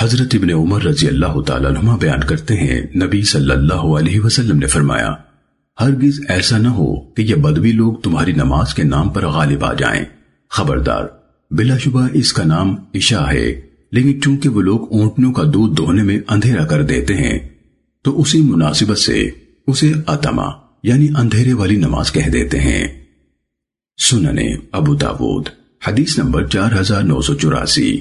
حضرت ابن عمر رضی اللہ تعالیٰ عنہ بیان کرتے ہیں، نبی صلی اللہ علیہ وسلم نے فرمایا، ہرگز ایسا نہ ہو کہ یہ بدوی لوگ تمہاری نماز کے نام پر غالب آ جائیں۔ خبردار، بلا شبہ اس کا نام عشاء ہے، لیکن چونکہ وہ لوگ اونٹنوں کا دودھ دوہنے میں اندھیرا کر دیتے ہیں، تو اسی مناسبت سے اسے اتما یعنی اندھیرے والی نماز کہہ دیتے ہیں۔ سننے ابو داود، حدیث نمبر چار ہزار نو سو چوراسی۔